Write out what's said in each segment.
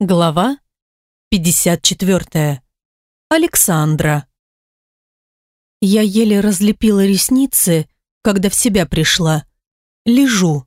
Глава 54. Александра. Я еле разлепила ресницы, когда в себя пришла. Лежу.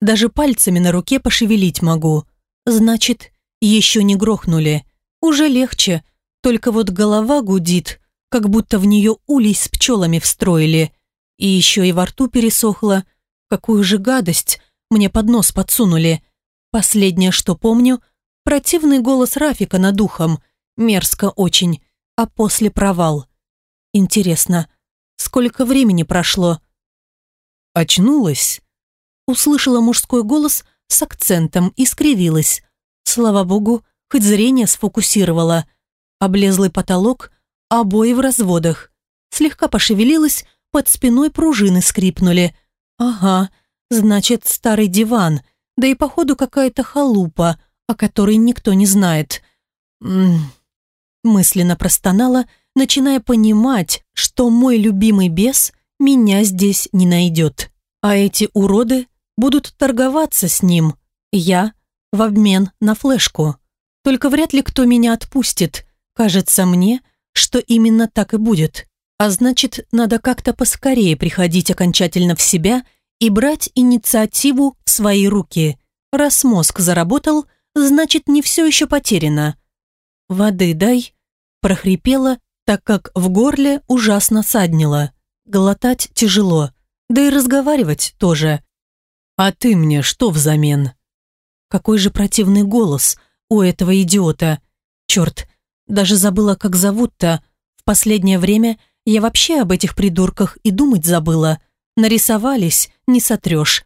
Даже пальцами на руке пошевелить могу. Значит, еще не грохнули. Уже легче, только вот голова гудит, как будто в нее улей с пчелами встроили. И еще и во рту пересохло. Какую же гадость мне под нос подсунули. Последнее, что помню – Противный голос Рафика над ухом. Мерзко очень. А после провал. Интересно, сколько времени прошло? «Очнулась?» Услышала мужской голос с акцентом и скривилась. Слава богу, хоть зрение сфокусировала. Облезлый потолок, обои в разводах. Слегка пошевелилась, под спиной пружины скрипнули. Ага, значит, старый диван, да и походу какая-то халупа – о которой никто не знает. М -м Мысленно простонала, начиная понимать, что мой любимый бес меня здесь не найдет. А эти уроды будут торговаться с ним. Я в обмен на флешку. Только вряд ли кто меня отпустит. Кажется мне, что именно так и будет. А значит, надо как-то поскорее приходить окончательно в себя и брать инициативу в свои руки. Раз мозг заработал, значит, не все еще потеряно. «Воды дай», – прохрипела, так как в горле ужасно саднило. Глотать тяжело, да и разговаривать тоже. «А ты мне что взамен?» Какой же противный голос у этого идиота. Черт, даже забыла, как зовут-то. В последнее время я вообще об этих придурках и думать забыла. Нарисовались, не сотрешь.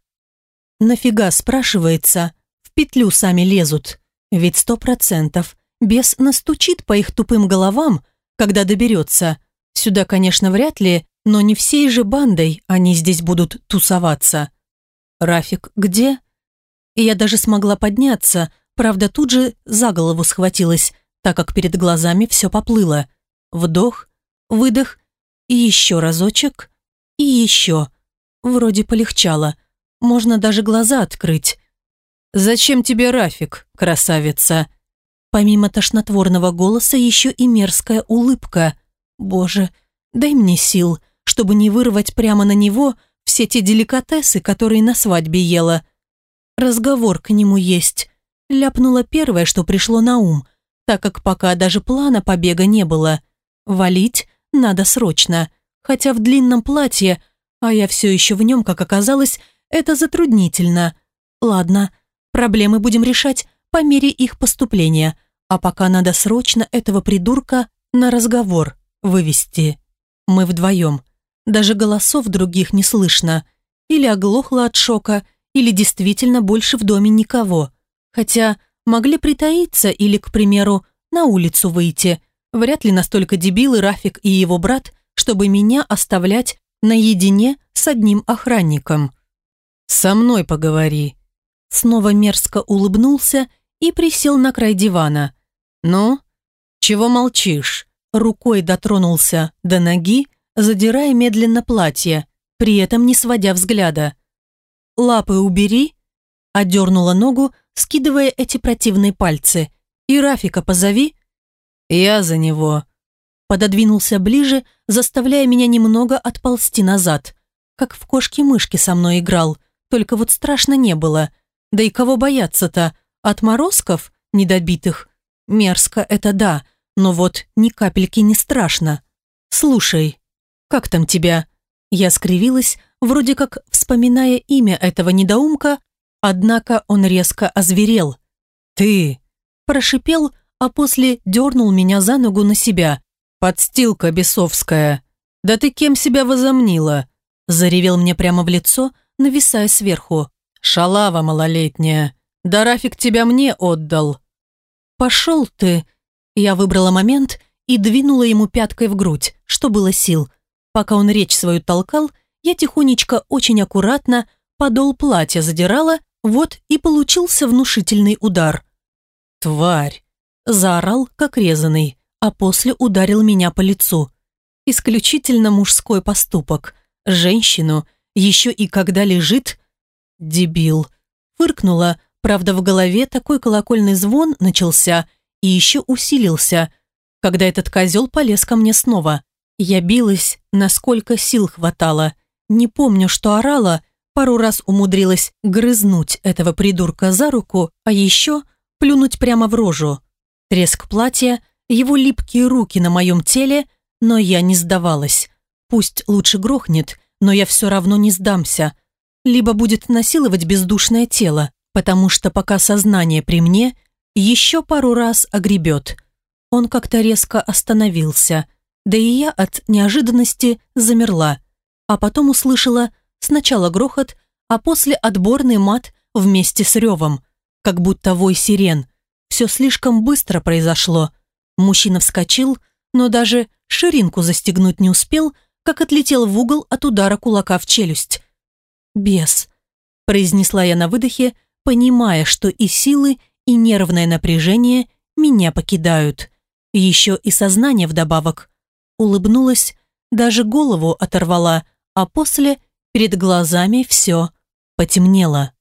Нафига, спрашивается, петлю сами лезут. Ведь сто процентов бес настучит по их тупым головам, когда доберется. Сюда, конечно, вряд ли, но не всей же бандой они здесь будут тусоваться. Рафик где? И я даже смогла подняться, правда, тут же за голову схватилась, так как перед глазами все поплыло. Вдох, выдох и еще разочек, и еще. Вроде полегчало. Можно даже глаза открыть. «Зачем тебе Рафик, красавица?» Помимо тошнотворного голоса еще и мерзкая улыбка. «Боже, дай мне сил, чтобы не вырвать прямо на него все те деликатесы, которые на свадьбе ела. Разговор к нему есть». Ляпнула первое, что пришло на ум, так как пока даже плана побега не было. Валить надо срочно, хотя в длинном платье, а я все еще в нем, как оказалось, это затруднительно. Ладно, Проблемы будем решать по мере их поступления, а пока надо срочно этого придурка на разговор вывести. Мы вдвоем. Даже голосов других не слышно. Или оглохла от шока, или действительно больше в доме никого. Хотя могли притаиться или, к примеру, на улицу выйти. Вряд ли настолько дебилы Рафик и его брат, чтобы меня оставлять наедине с одним охранником. «Со мной поговори», Снова мерзко улыбнулся и присел на край дивана. «Ну, чего молчишь?» Рукой дотронулся до ноги, задирая медленно платье, при этом не сводя взгляда. «Лапы убери», одернула ногу, скидывая эти противные пальцы. «И Рафика позови». «Я за него», пододвинулся ближе, заставляя меня немного отползти назад. Как в кошки-мышки со мной играл, только вот страшно не было – да и кого бояться-то? Отморозков недобитых? Мерзко это да, но вот ни капельки не страшно. Слушай, как там тебя? Я скривилась, вроде как вспоминая имя этого недоумка, однако он резко озверел. «Ты!» – прошипел, а после дернул меня за ногу на себя. «Подстилка бесовская! Да ты кем себя возомнила?» Заревел мне прямо в лицо, нависая сверху. «Шалава малолетняя, да Рафик тебя мне отдал». «Пошел ты!» Я выбрала момент и двинула ему пяткой в грудь, что было сил. Пока он речь свою толкал, я тихонечко, очень аккуратно подол платья задирала, вот и получился внушительный удар. «Тварь!» – заорал, как резанный, а после ударил меня по лицу. Исключительно мужской поступок. Женщину, еще и когда лежит, «Дебил!» Фыркнула, Правда, в голове такой колокольный звон начался и еще усилился, когда этот козел полез ко мне снова. Я билась, насколько сил хватало. Не помню, что орала, пару раз умудрилась грызнуть этого придурка за руку, а еще плюнуть прямо в рожу. Треск платья, его липкие руки на моем теле, но я не сдавалась. Пусть лучше грохнет, но я все равно не сдамся. Либо будет насиловать бездушное тело, потому что пока сознание при мне, еще пару раз огребет. Он как-то резко остановился, да и я от неожиданности замерла, а потом услышала сначала грохот, а после отборный мат вместе с ревом, как будто вой сирен. Все слишком быстро произошло. Мужчина вскочил, но даже ширинку застегнуть не успел, как отлетел в угол от удара кулака в челюсть. «Бес», – произнесла я на выдохе, понимая, что и силы, и нервное напряжение меня покидают. Еще и сознание вдобавок. Улыбнулась, даже голову оторвала, а после перед глазами все потемнело.